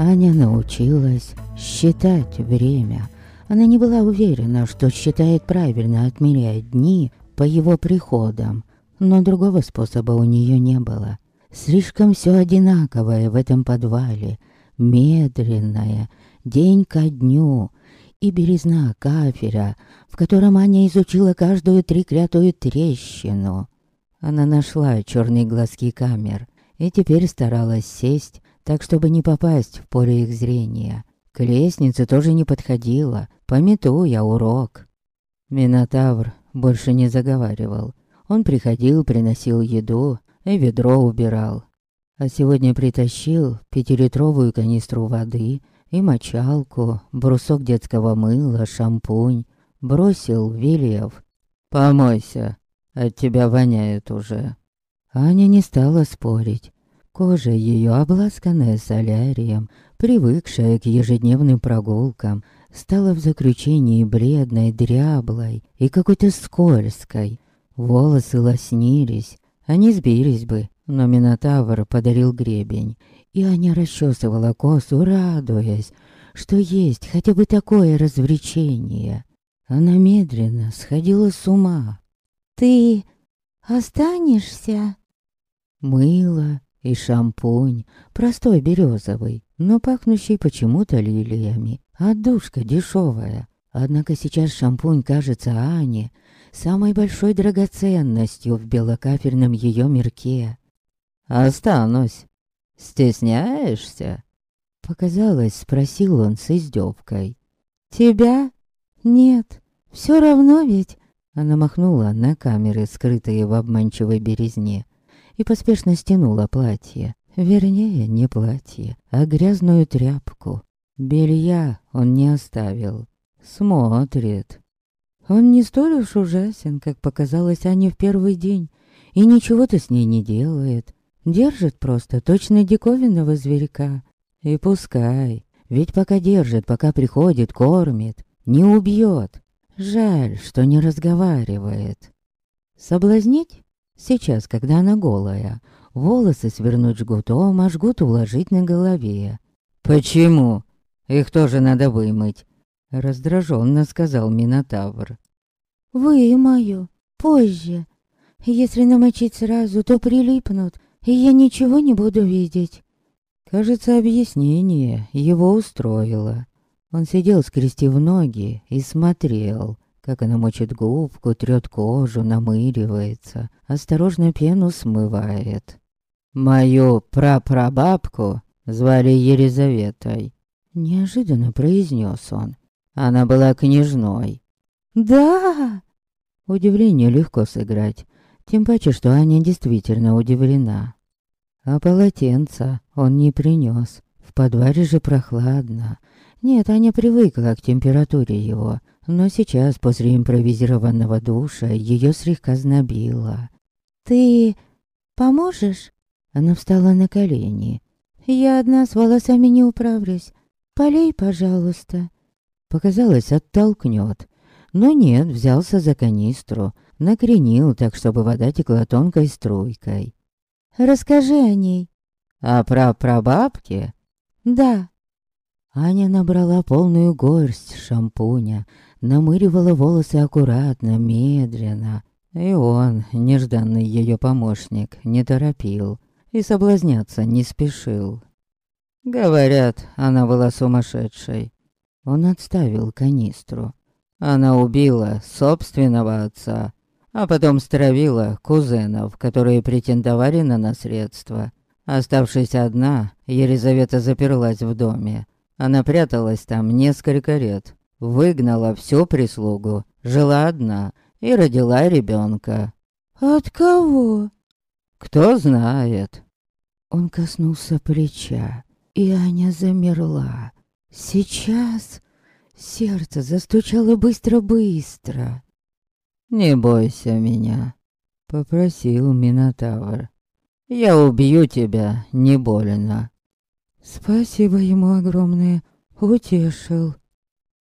Аня научилась считать время. Она не была уверена, что считает правильно, отмеряя дни по его приходам. Но другого способа у нее не было. Слишком все одинаковое в этом подвале. Медленное, день ко дню. И березна кафеля, в котором Аня изучила каждую треклятую трещину. Она нашла черные глазки камер и теперь старалась сесть, так чтобы не попасть в поле их зрения. К лестнице тоже не подходила, пометуя урок. Минотавр больше не заговаривал. Он приходил, приносил еду и ведро убирал. А сегодня притащил пятилитровую канистру воды и мочалку, брусок детского мыла, шампунь. Бросил, велев. «Помойся, от тебя воняет уже». Аня не стала спорить. Кожа ее, обласканная солярием, привыкшая к ежедневным прогулкам, стала в заключении бледной, дряблой и какой-то скользкой. Волосы лоснились, они сбились бы, но Минотавр подарил гребень, и Аня расчесывала косу, радуясь, что есть хотя бы такое развлечение. Она медленно сходила с ума. «Ты останешься?» Мыло и шампунь, простой березовый, но пахнущий почему-то лилиями, а душка дешевая. Однако сейчас шампунь кажется Ане самой большой драгоценностью в белокафельном ее мирке. «Останусь. Стесняешься?» Показалось, спросил он с издевкой. «Тебя? Нет, все равно ведь...» Она махнула на камеры, скрытые в обманчивой березне, и поспешно стянула платье. Вернее, не платье, а грязную тряпку. Белья он не оставил. Смотрит. Он не столь уж ужасен, как показалось Ане в первый день, и ничего-то с ней не делает. Держит просто точно диковинного зверька. И пускай, ведь пока держит, пока приходит, кормит, не убьет. Жаль, что не разговаривает. Соблазнить? Сейчас, когда она голая. Волосы свернуть жгутом, а жгут уложить на голове. «Почему? Их тоже надо вымыть», — раздраженно сказал Минотавр. «Вымою. Позже. Если намочить сразу, то прилипнут, и я ничего не буду видеть». Кажется, объяснение его устроило. Он сидел, скрестив ноги, и смотрел, как она мочит губку, трёт кожу, намыливается, осторожно пену смывает. «Мою прапрабабку звали Елизаветой», — неожиданно произнес он. Она была княжной. «Да!» Удивление легко сыграть, тем паче, что Аня действительно удивлена. А полотенца он не принес. В подвале же прохладно. Нет, Аня привыкла к температуре его, но сейчас, после импровизированного душа, ее слегка знобило. «Ты поможешь?» Она встала на колени. «Я одна с волосами не управлюсь. Полей, пожалуйста». Показалось, оттолкнет. Но нет, взялся за канистру, накренил так, чтобы вода текла тонкой струйкой. Расскажи о ней». «А про прабабки?» «Да». Аня набрала полную горсть шампуня, намыривала волосы аккуратно, медленно. И он, нежданный ее помощник, не торопил и соблазняться не спешил. Говорят, она была сумасшедшей. Он отставил канистру. Она убила собственного отца, а потом стравила кузенов, которые претендовали на наследство. Оставшись одна, Елизавета заперлась в доме. Она пряталась там несколько лет, выгнала всю прислугу, жила одна и родила ребенка. «От кого?» «Кто знает». Он коснулся плеча, и Аня замерла. Сейчас сердце застучало быстро-быстро. «Не бойся меня», — попросил Минотавр. «Я убью тебя, не больно». Спасибо ему огромное, утешил.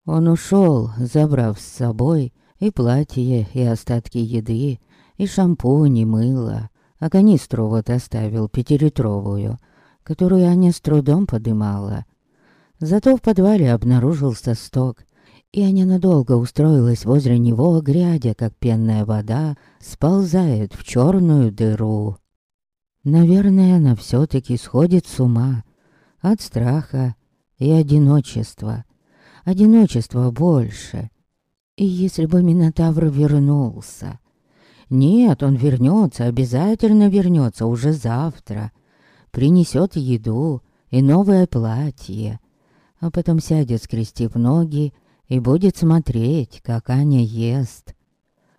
Он ушел, забрав с собой и платье, и остатки еды, и шампунь, и мыло, а канистру вот оставил пятилитровую, которую Аня с трудом подымала. Зато в подвале обнаружился сток, и Аня надолго устроилась возле него, глядя, как пенная вода сползает в черную дыру. Наверное, она все-таки сходит с ума от страха и одиночества. Одиночества больше. И если бы Минотавр вернулся... Нет, он вернется, обязательно вернется уже завтра. Принесет еду и новое платье. А потом сядет, скрестив ноги, и будет смотреть, как Аня ест.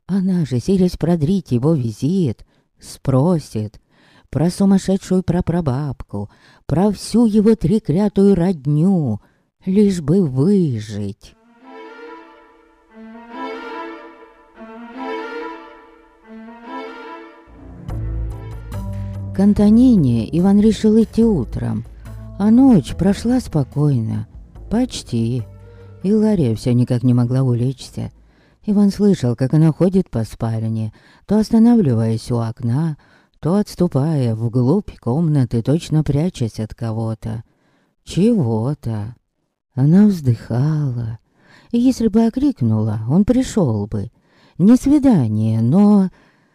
Она же, силясь продрить его визит, спросит про сумасшедшую прапрабабку, про всю его треклятую родню, лишь бы выжить. К Антонине Иван решил идти утром, а ночь прошла спокойно. Почти. И Лария все никак не могла улечься. Иван слышал, как она ходит по спальне, то останавливаясь у окна, то отступая вглубь комнаты, точно прячась от кого-то. Чего-то. Она вздыхала. Если бы окрикнула, он пришел бы. Не свидание, но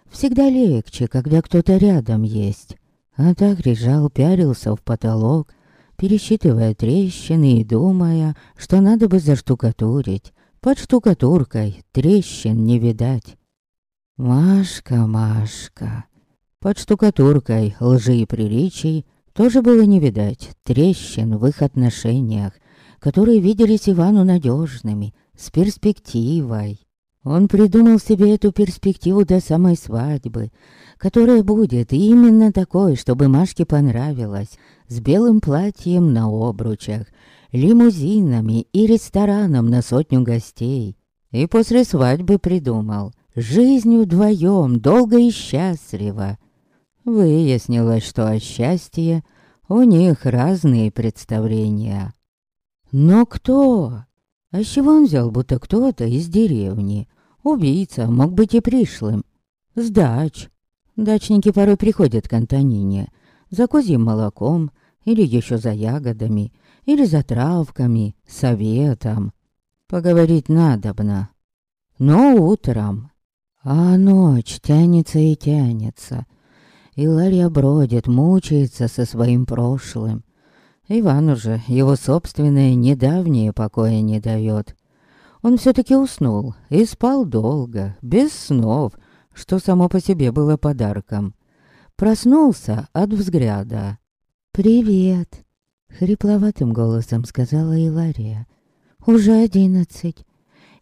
всегда легче, когда кто-то рядом есть. А так лежал, пярился в потолок, пересчитывая трещины и думая, что надо бы заштукатурить. Под штукатуркой трещин не видать. Машка, Машка. Под штукатуркой лжи и приличий тоже было не видать трещин в их отношениях, которые виделись Ивану надежными, с перспективой. Он придумал себе эту перспективу до самой свадьбы, которая будет именно такой, чтобы Машке понравилось, с белым платьем на обручах, лимузинами и рестораном на сотню гостей. И после свадьбы придумал жизнь вдвоем, долго и счастливо. Выяснилось, что о счастье у них разные представления. Но кто? А с чего он взял, будто кто-то из деревни? Убийца мог быть и пришлым. Сдач. Дачники порой приходят к Антонине за козьим молоком или еще за ягодами, или за травками, советом. Поговорить надобно. Но утром. А ночь тянется и тянется. И Ларья бродит, мучается со своим прошлым. Иван уже его собственное недавнее покоя не дает. Он все-таки уснул и спал долго, без снов, что само по себе было подарком. Проснулся от взгляда. «Привет!» — хрипловатым голосом сказала Илария. «Уже одиннадцать.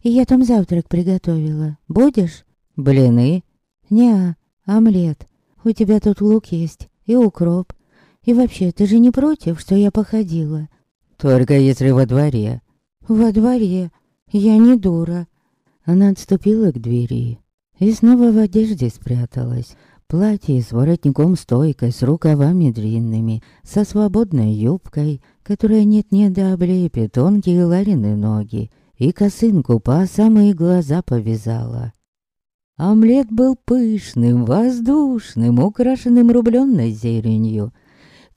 И я там завтрак приготовила. Будешь?» «Блины?» «Не, омлет. У тебя тут лук есть и укроп. И вообще, ты же не против, что я походила?» «Только если во дворе». «Во дворе. Я не дура». Она отступила к двери и снова в одежде спряталась. Платье с воротником-стойкой, с рукавами длинными, со свободной юбкой, которая нет-нет да облепит тонкие Ларины ноги, и косынку по самые глаза повязала. Омлет был пышным, воздушным, украшенным рубленной зеленью.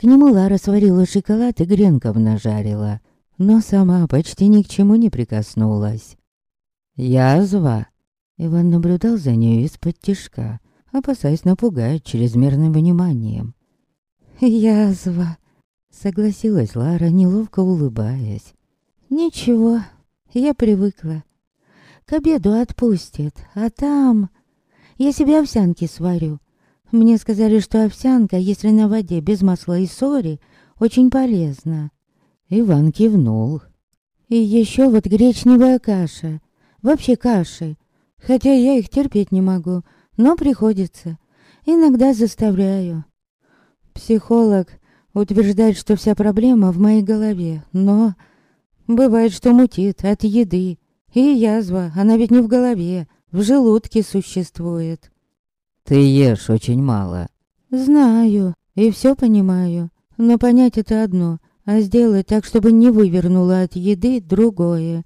К нему Лара сварила шоколад и гренков нажарила, но сама почти ни к чему не прикоснулась. «Язва!» Иван наблюдал за нею из-под тишка, опасаясь напугать чрезмерным вниманием. «Язва!» — согласилась Лара, неловко улыбаясь. «Ничего, я привыкла. К обеду отпустит, а там... Я себе овсянки сварю. Мне сказали, что овсянка, если на воде без масла и соли, очень полезна». Иван кивнул. «И еще вот гречневая каша. Вообще каши. Хотя я их терпеть не могу, но приходится. Иногда заставляю. Психолог утверждает, что вся проблема в моей голове, но... Бывает, что мутит от еды. И язва, она ведь не в голове, в желудке существует. Ты ешь очень мало. Знаю, и все понимаю. Но понять это одно, а сделать так, чтобы не вывернуло от еды другое.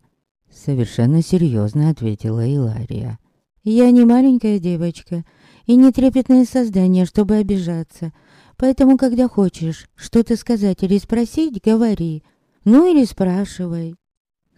Совершенно серьезно ответила Илария. Я не маленькая девочка и не трепетное создание, чтобы обижаться. Поэтому, когда хочешь что-то сказать или спросить, говори. Ну или спрашивай.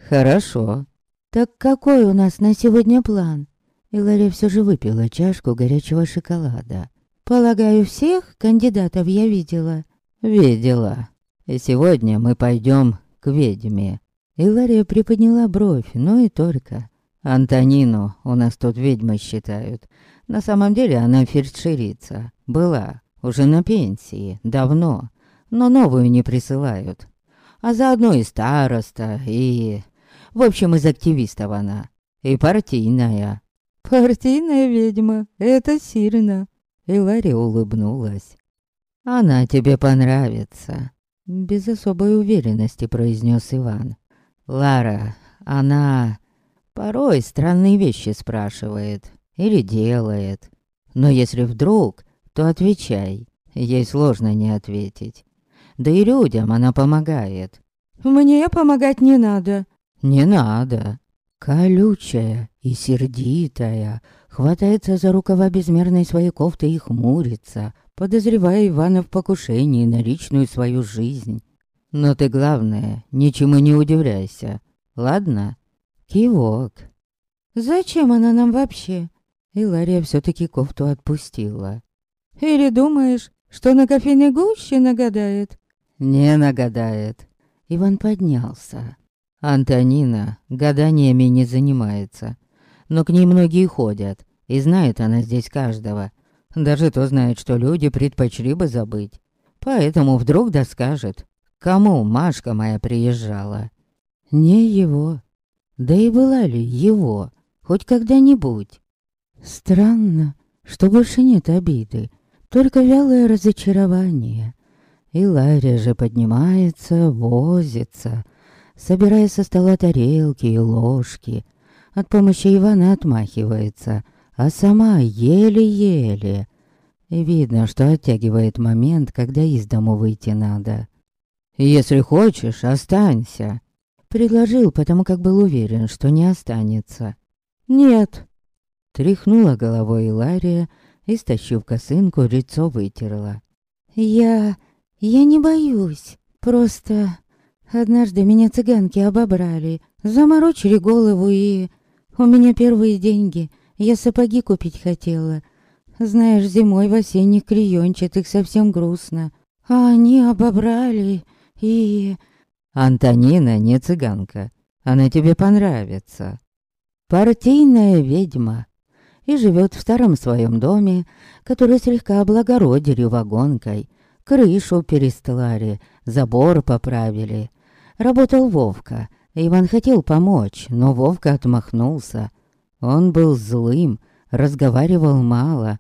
Хорошо. Так какой у нас на сегодня план? И все же выпила чашку горячего шоколада. Полагаю, всех кандидатов я видела? Видела. И сегодня мы пойдем к ведьме. Илария приподняла бровь, но и только. Антонину у нас тут ведьмой считают. На самом деле она фельдшерица. Была. Уже на пенсии. Давно. Но новую не присылают. А заодно и староста, и... В общем, из активистов она. И партийная. «Партийная ведьма, это сильно!» И Ларри улыбнулась. «Она тебе понравится», — без особой уверенности произнес Иван. «Лара, она порой странные вещи спрашивает или делает. Но если вдруг, то отвечай. Ей сложно не ответить. Да и людям она помогает». «Мне помогать не надо». «Не надо. Колючая и сердитая, хватается за рукава безмерной своей кофты и хмурится, подозревая Ивана в покушении на личную свою жизнь. Но ты, главное, ничему не удивляйся, ладно? Кивок. Зачем она нам вообще? И Лария все-таки кофту отпустила. Или думаешь, что на кофейной гуще нагадает? Не нагадает. Иван поднялся. Антонина гаданиями не занимается, но к ней многие ходят, и знает она здесь каждого. Даже то знает, что люди предпочли бы забыть. Поэтому вдруг да скажет, кому Машка моя приезжала. Не его. Да и была ли его хоть когда-нибудь? Странно, что больше нет обиды, только вялое разочарование. И Ларя же поднимается, возится, собирая со стола тарелки и ложки. От помощи Ивана отмахивается, а сама еле-еле. Видно, что оттягивает момент, когда из дому выйти надо. «Если хочешь, останься», — предложил, потому как был уверен, что не останется. «Нет», — тряхнула головой Илария и, стащив косынку, лицо вытерла. «Я... я не боюсь, просто...» Однажды меня цыганки обобрали, заморочили голову и... У меня первые деньги, я сапоги купить хотела. Знаешь, зимой в осенних клеенчатых совсем грустно. А они обобрали и... Антонина не цыганка, она тебе понравится. Партийная ведьма. И живет в старом своем доме, который слегка облагородили вагонкой. Крышу перестлали, забор поправили. Работал Вовка. Иван хотел помочь, но Вовка отмахнулся. Он был злым, разговаривал мало,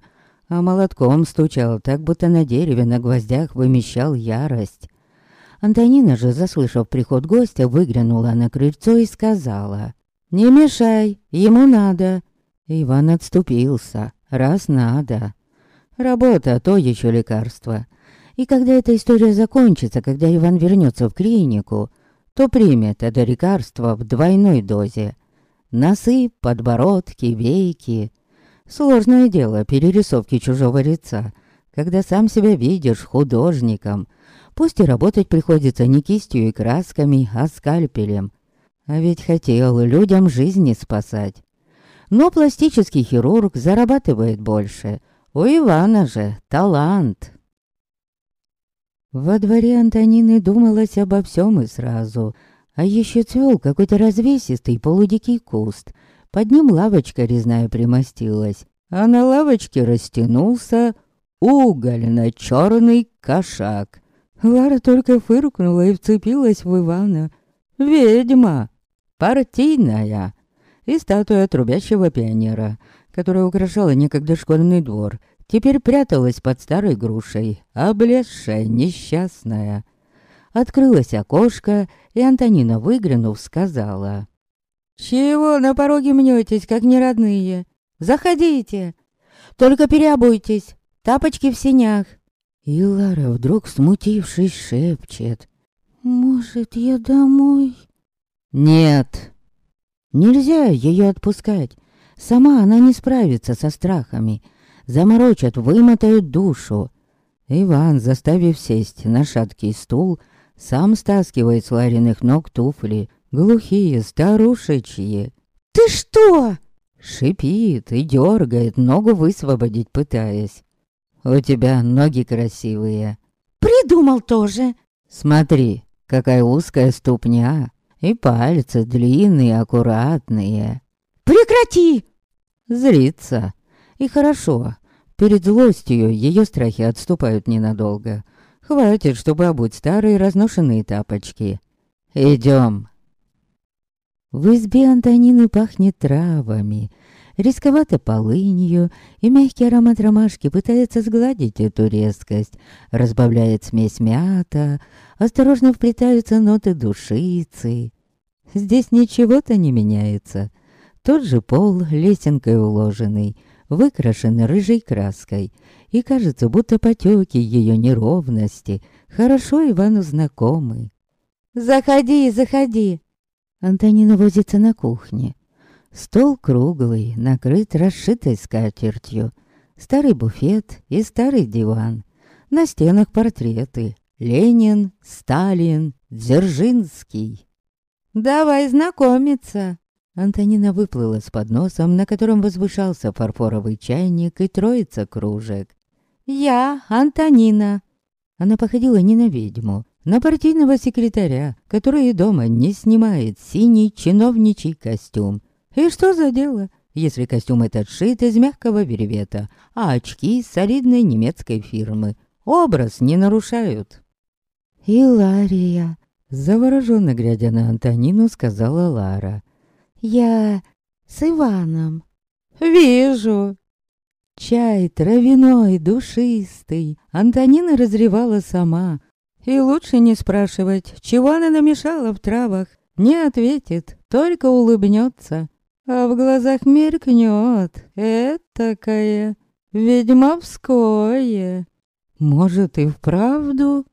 а молотком стучал так, будто на дереве на гвоздях вымещал ярость. Антонина же, заслышав приход гостя, выглянула на крыльцо и сказала «Не мешай, ему надо». Иван отступился, раз надо. Работа — то еще лекарство. И когда эта история закончится, когда Иван вернется в клинику, то примет это лекарство в двойной дозе. Носы, подбородки, веки. Сложное дело перерисовки чужого лица, когда сам себя видишь художником. Пусть и работать приходится не кистью и красками, а скальпелем. А ведь хотел людям жизни спасать. Но пластический хирург зарабатывает больше. У Ивана же талант. Во дворе Антонины думалось обо всем и сразу. А еще цвел какой-то развесистый полудикий куст. Под ним лавочка резная примостилась. А на лавочке растянулся угольно-черный кошак. Лара только фыркнула и вцепилась в Ивана. «Ведьма! Партийная!» И статуя трубящего пионера, которая украшала некогда школьный двор, теперь пряталась под старой грушей, облезшая, несчастная. Открылось окошко, и Антонина, выглянув, сказала. «Чего на пороге мнетесь, как неродные? Заходите! Только переобуйтесь, тапочки в синях!» И Лара, вдруг смутившись, шепчет. «Может, я домой?» «Нет!» Нельзя ее отпускать. Сама она не справится со страхами заморочат, вымотают душу. Иван, заставив сесть на шаткий стул, Сам стаскивает с Лариных ног туфли, глухие, старушечьи. «Ты что?» Шипит и дергает, ногу высвободить пытаясь. «У тебя ноги красивые». «Придумал тоже». «Смотри, какая узкая ступня, и пальцы длинные, аккуратные». «Прекрати!» Злится. И хорошо. Перед злостью ее страхи отступают ненадолго. Хватит, чтобы обуть старые разношенные тапочки. Идем. В избе Антонины пахнет травами, рисковато полынью, и мягкий аромат ромашки пытается сгладить эту резкость, разбавляет смесь мята, осторожно вплетаются ноты душицы. Здесь ничего-то не меняется. Тот же пол лесенкой уложенный, выкрашен рыжей краской, и кажется, будто потеки ее неровности хорошо Ивану знакомы. «Заходи, заходи!» Антонина возится на кухне. Стол круглый, накрыт расшитой скатертью. Старый буфет и старый диван. На стенах портреты. Ленин, Сталин, Дзержинский. «Давай знакомиться!» Антонина выплыла с подносом, на котором возвышался фарфоровый чайник и троица кружек. «Я Антонина!» Она походила не на ведьму, на партийного секретаря, который дома не снимает синий чиновничий костюм. И что за дело, если костюм этот шит из мягкого веревета, а очки солидной немецкой фирмы. Образ не нарушают. «Илария», — завороженно глядя на Антонину, сказала Лара. «Я с Иваном». «Вижу», Чай травяной, душистый, Антонина разревала сама, и лучше не спрашивать, чего она намешала в травах. Не ответит, только улыбнется. А в глазах мелькнет этакое ведьмовское. Может, и вправду?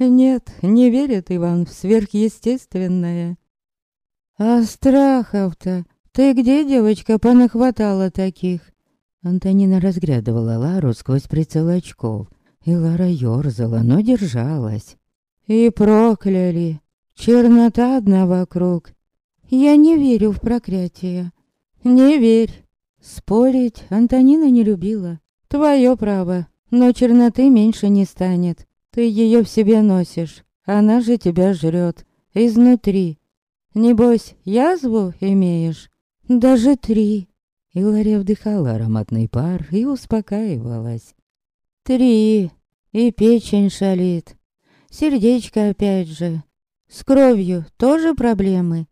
Нет, не верит Иван в сверхъестественное. А страхов-то ты где, девочка, понахватала таких? Антонина разглядывала Лару сквозь прицел очков. И Лара ёрзала, но держалась. И прокляли. Чернота одна вокруг. Я не верю в проклятие. Не верь. Спорить Антонина не любила. Твое право, но черноты меньше не станет. Ты ее в себе носишь. Она же тебя жрет. Изнутри. Небось, язву имеешь? Даже три. И Ларя вдыхала ароматный пар и успокаивалась. Три. И печень шалит. Сердечко опять же. С кровью тоже проблемы.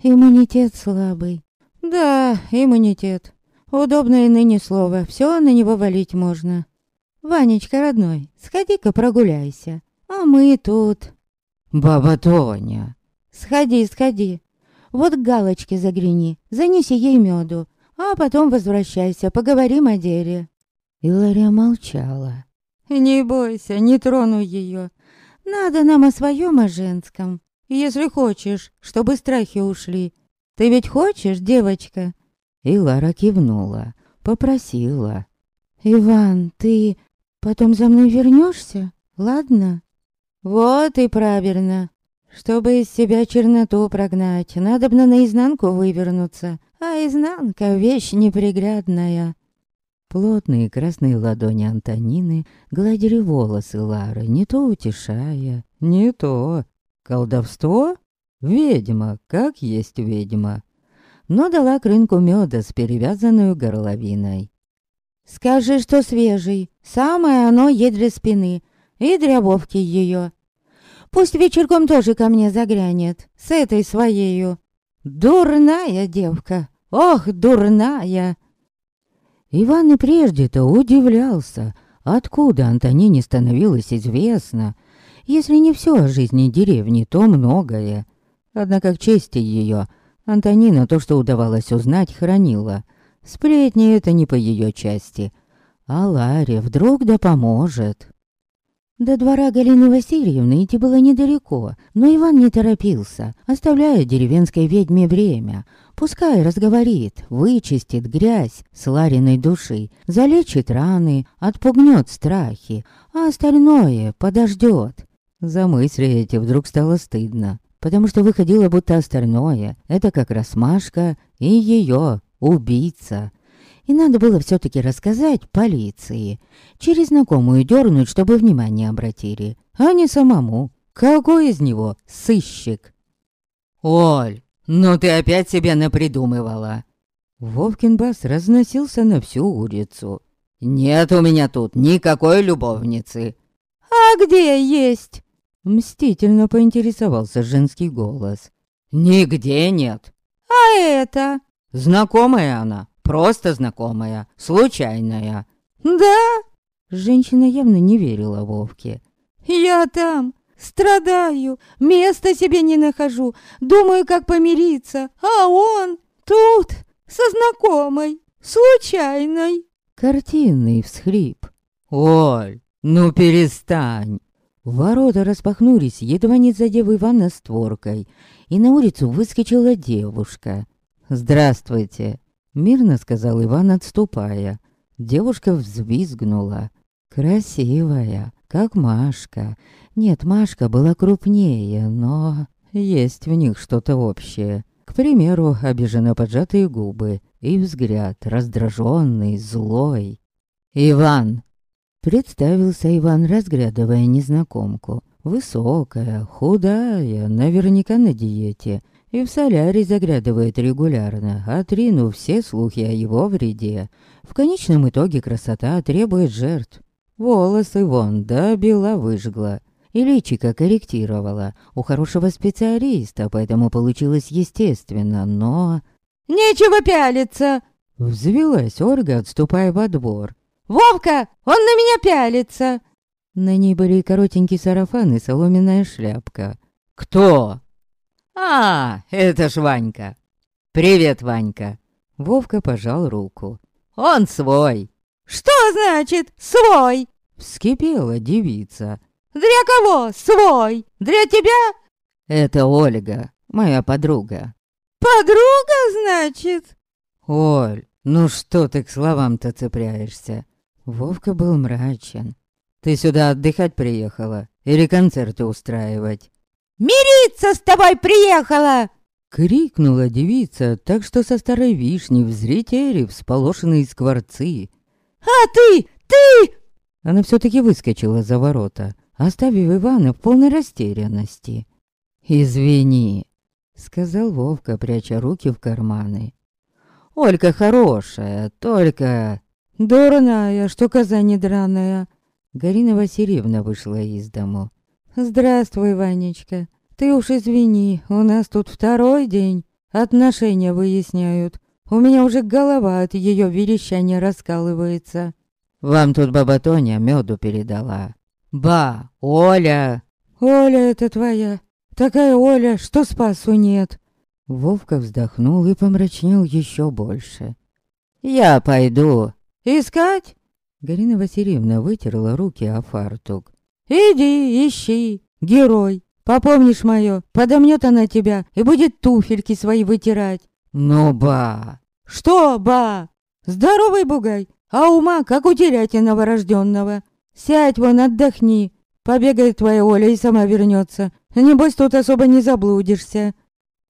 Иммунитет слабый. Да, иммунитет. Удобное ныне слово. Все на него валить можно. Ванечка, родной, сходи-ка прогуляйся. А мы тут. Баба Тоня. Сходи, сходи. Вот галочки загрени, занеси ей меду, а потом возвращайся, поговорим о деле. Илария молчала. «Не бойся, не трону ее. Надо нам о своем, о женском. Если хочешь, чтобы страхи ушли. Ты ведь хочешь, девочка?» И Лара кивнула, попросила. «Иван, ты потом за мной вернешься, ладно?» «Вот и правильно. Чтобы из себя черноту прогнать, надо бы наизнанку вывернуться, а изнанка — вещь неприглядная». Плотные красные ладони Антонины гладили волосы Лары, не то утешая, не то. Колдовство? Ведьма, как есть ведьма. Но дала к рынку меда с перевязанную горловиной. «Скажи, что свежий, самое оно для спины, и для Вовки ее. Пусть вечерком тоже ко мне заглянет, с этой своею. Дурная девка, ох, дурная!» Иван и прежде-то удивлялся, откуда Антонине становилось известно. Если не все о жизни деревни, то многое. Однако к чести ее, Антонина то, что удавалось узнать, хранила. Сплетни это не по ее части. А Ларе вдруг да поможет. До двора Галины Васильевны идти было недалеко, но Иван не торопился, оставляя деревенской ведьме время. Пускай разговорит, вычистит грязь с Лариной души, залечит раны, отпугнет страхи, а остальное подождет. За мысли эти вдруг стало стыдно, потому что выходило будто остальное. Это как раз Машка и ее убийца. И надо было все-таки рассказать полиции. Через знакомую дернуть, чтобы внимание обратили. А не самому. Какой из него сыщик? «Оль, ну ты опять себе напридумывала!» Вовкин бас разносился на всю улицу. «Нет у меня тут никакой любовницы!» «А где есть?» Мстительно поинтересовался женский голос. «Нигде нет!» «А это?» «Знакомая она, просто знакомая, случайная». «Да?» Женщина явно не верила Вовке. «Я там, страдаю, места себе не нахожу, думаю, как помириться, а он тут, со знакомой, случайной». Картинный всхрип. «Оль, ну перестань!» Ворота распахнулись, едва не задев Ивана створкой, и на улицу выскочила девушка. «Здравствуйте!» — мирно сказал Иван, отступая. Девушка взвизгнула. Красивая, как Машка. Нет, Машка была крупнее, но есть в них что-то общее. К примеру, обиженно поджатые губы и взгляд раздраженный, злой. «Иван!» Представился Иван, разглядывая незнакомку. Высокая, худая, наверняка на диете. И в солярий заглядывает регулярно, отринув все слухи о его вреде. В конечном итоге красота требует жертв. Волосы вон, да бела выжгла. И личико корректировала. У хорошего специалиста, поэтому получилось естественно, но... «Нечего пялиться!» Взвелась Ольга, отступая во двор. «Вовка, он на меня пялится!» На ней были коротенький сарафан и соломенная шляпка. «Кто?» «А, это ж Ванька!» «Привет, Ванька!» Вовка пожал руку. «Он свой!» «Что значит «свой»?» Вскипела девица. «Для кого свой? Для тебя?» «Это Ольга, моя подруга». «Подруга, значит?» «Оль, ну что ты к словам-то цепляешься?» Вовка был мрачен. «Ты сюда отдыхать приехала? Или концерты устраивать?» «Мириться с тобой приехала!» Крикнула девица, так что со старой вишни взлетели всполошенные скворцы. «А ты! Ты!» Она все-таки выскочила за ворота, оставив Ивана в полной растерянности. «Извини», сказал Вовка, пряча руки в карманы. Олька хорошая, только... Дурная, что коза не драная. Галина Васильевна вышла из дому. Здравствуй, Ванечка. Ты уж извини, у нас тут второй день. Отношения выясняют. У меня уже голова от ее верещания раскалывается. Вам тут баба Тоня меду передала. Ба, Оля! Оля это твоя. Такая Оля, что спасу нет. Вовка вздохнул и помрачнел еще больше. «Я пойду». «Искать?» Галина Васильевна вытерла руки о фартук. «Иди, ищи, герой. Попомнишь мое, подомнет она тебя и будет туфельки свои вытирать». «Ну, ба!» «Что, ба? Здоровый бугай, а ума, как у теряти новорожденного. Сядь вон, отдохни. Побегает твоя Оля и сама вернется. Небось, тут особо не заблудишься».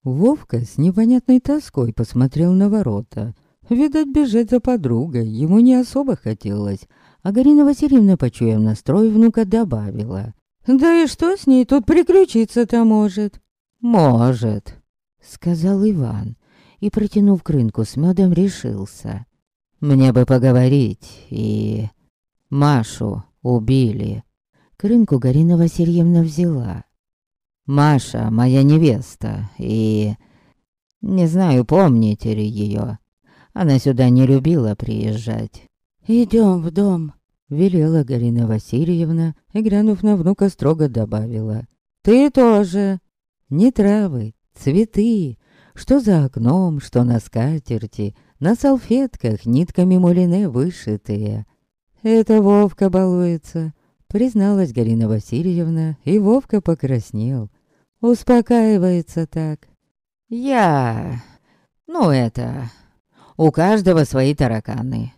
Вовка с непонятной тоской посмотрел на ворота. Видать, бежать за подругой ему не особо хотелось. А Гарина Васильевна, почуяв настрой, внука добавила. «Да и что с ней тут приключиться-то может?» «Может», — сказал Иван. И, протянув к рынку с медом, решился. «Мне бы поговорить, и... Машу убили». К рынку Гарина Васильевна взяла. Маша, моя невеста, и... Не знаю, помните ли ее. Она сюда не любила приезжать. «Идем в дом», — велела Галина Васильевна, и, глянув на внука, строго добавила. «Ты тоже». Не травы, цветы, что за окном, что на скатерти, на салфетках нитками мулине вышитые. Это Вовка балуется, призналась Галина Васильевна, и Вовка покраснел. Успокаивается так. Я... Ну это... У каждого свои тараканы.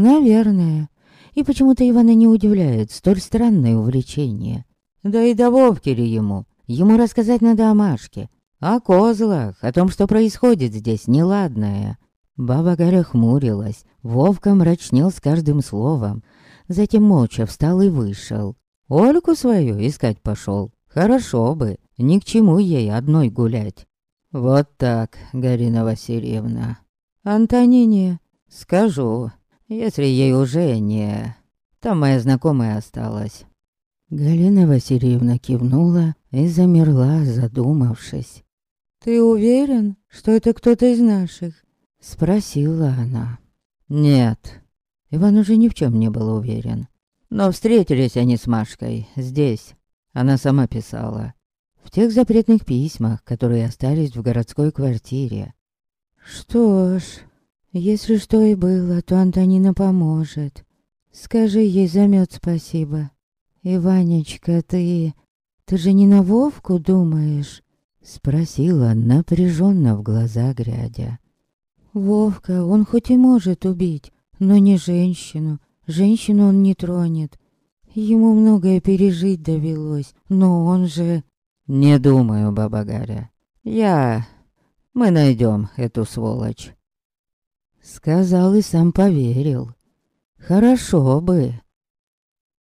Наверное. И почему-то Ивана не удивляет столь странное увлечение. Да и до Вовки ему. Ему рассказать надо о Машке. О козлах, о том, что происходит здесь неладное. Баба Гаря хмурилась, Вовка мрачнел с каждым словом. Затем молча встал и вышел. Ольку свою искать пошел. Хорошо бы, ни к чему ей одной гулять. Вот так, Гарина Васильевна. Антонине скажу, если ей уже не... Там моя знакомая осталась. Галина Васильевна кивнула и замерла, задумавшись. «Ты уверен, что это кто-то из наших?» Спросила она. «Нет». Иван уже ни в чем не был уверен. Но встретились они с Машкой здесь. Она сама писала. В тех запретных письмах, которые остались в городской квартире. «Что ж, если что и было, то Антонина поможет. Скажи ей замет спасибо. Иванечка, ты... Ты же не на Вовку думаешь?» Спросила напряженно в глаза глядя. Вовка, он хоть и может убить, но не женщину. Женщину он не тронет. Ему многое пережить довелось, но он же... Не думаю, баба Гаря. Я... Мы найдем эту сволочь. Сказал и сам поверил. Хорошо бы.